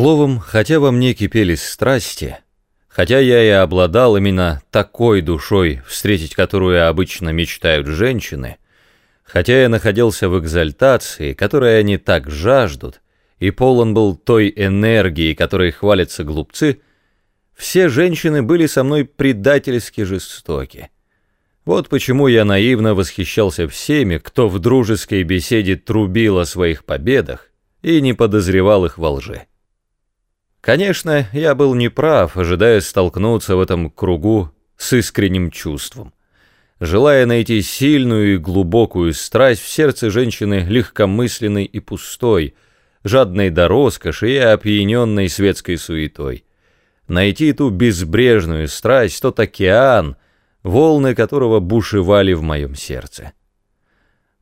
Словом, хотя во мне кипели страсти, хотя я и обладал именно такой душой, встретить которую обычно мечтают женщины, хотя я находился в экзальтации, которой они так жаждут, и полон был той энергии, которой хвалятся глупцы, все женщины были со мной предательски жестоки. Вот почему я наивно восхищался всеми, кто в дружеской беседе трубил о своих победах и не подозревал их во лжи. Конечно, я был неправ, ожидая столкнуться в этом кругу с искренним чувством. Желая найти сильную и глубокую страсть в сердце женщины легкомысленной и пустой, жадной до роскоши и опьяненной светской суетой. Найти ту безбрежную страсть, тот океан, волны которого бушевали в моем сердце.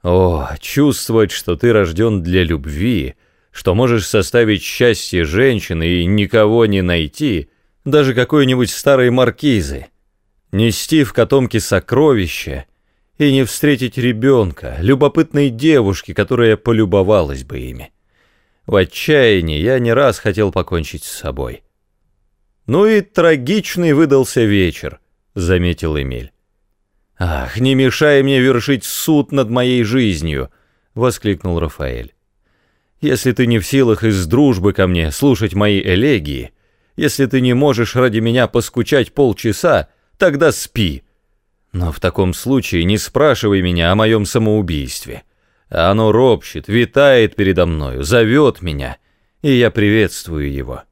О, чувствовать, что ты рожден для любви — что можешь составить счастье женщины и никого не найти, даже какой-нибудь старой маркизы, нести в котомке сокровища и не встретить ребенка, любопытной девушки, которая полюбовалась бы ими. В отчаянии я не раз хотел покончить с собой. «Ну и трагичный выдался вечер», — заметил Эмиль. «Ах, не мешай мне вершить суд над моей жизнью!» — воскликнул Рафаэль. Если ты не в силах из дружбы ко мне слушать мои элегии, если ты не можешь ради меня поскучать полчаса, тогда спи. Но в таком случае не спрашивай меня о моем самоубийстве. Оно ропщет, витает передо мною, зовет меня, и я приветствую его.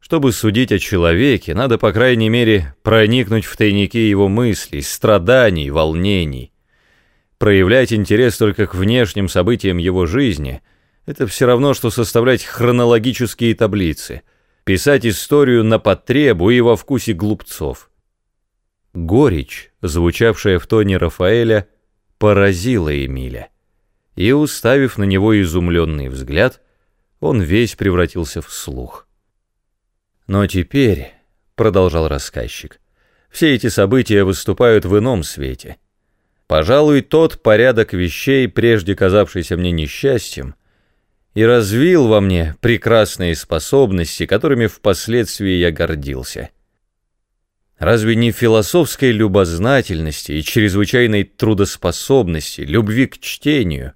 Чтобы судить о человеке, надо, по крайней мере, проникнуть в тайники его мыслей, страданий, волнений. Проявлять интерес только к внешним событиям его жизни — это все равно, что составлять хронологические таблицы, писать историю на потребу и во вкусе глупцов. Горечь, звучавшая в тоне Рафаэля, поразила Эмиля, и, уставив на него изумленный взгляд, он весь превратился в слух. «Но теперь», — продолжал рассказчик, — «все эти события выступают в ином свете. Пожалуй, тот порядок вещей, прежде казавшийся мне несчастьем, — и развил во мне прекрасные способности, которыми впоследствии я гордился. Разве не философской любознательности и чрезвычайной трудоспособности, любви к чтению,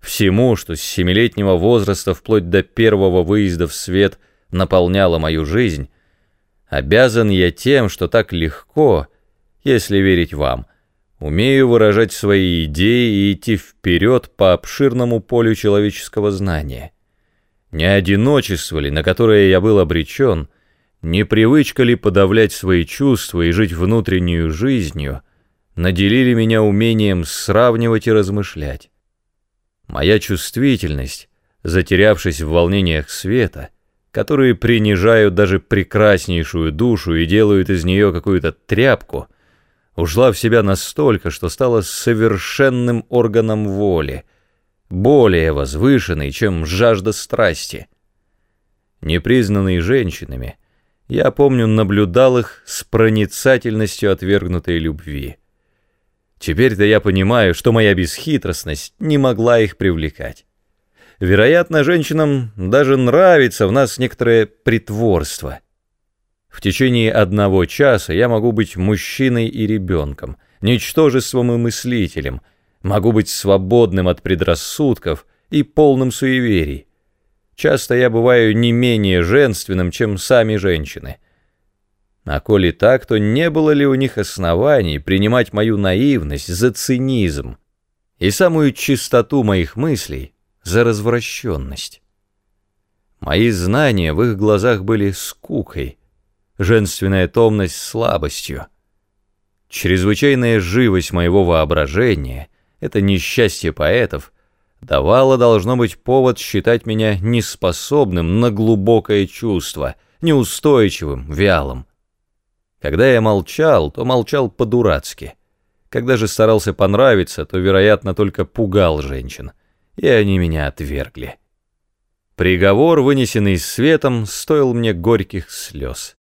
всему, что с семилетнего возраста вплоть до первого выезда в свет наполняло мою жизнь, обязан я тем, что так легко, если верить вам, Умею выражать свои идеи и идти вперед по обширному полю человеческого знания. Не одиночество ли, на которое я был обречен, не привычка ли подавлять свои чувства и жить внутреннюю жизнью, наделили меня умением сравнивать и размышлять. Моя чувствительность, затерявшись в волнениях света, которые принижают даже прекраснейшую душу и делают из нее какую-то тряпку — ушла в себя настолько, что стала совершенным органом воли, более возвышенной, чем жажда страсти. Непризнанные женщинами, я помню, наблюдал их с проницательностью отвергнутой любви. Теперь-то я понимаю, что моя бесхитростность не могла их привлекать. Вероятно, женщинам даже нравится в нас некоторое притворство — в течение одного часа я могу быть мужчиной и ребенком, ничтожеством и мыслителем, могу быть свободным от предрассудков и полным суеверий. Часто я бываю не менее женственным, чем сами женщины. А коли так, то не было ли у них оснований принимать мою наивность за цинизм и самую чистоту моих мыслей за развращенность? Мои знания в их глазах были скукой — женственная томность слабостью. Чрезвычайная живость моего воображения, это несчастье поэтов, давало, должно быть, повод считать меня неспособным на глубокое чувство, неустойчивым, вялым. Когда я молчал, то молчал по-дурацки. Когда же старался понравиться, то, вероятно, только пугал женщин, и они меня отвергли. Приговор, вынесенный светом, стоил мне горьких слез.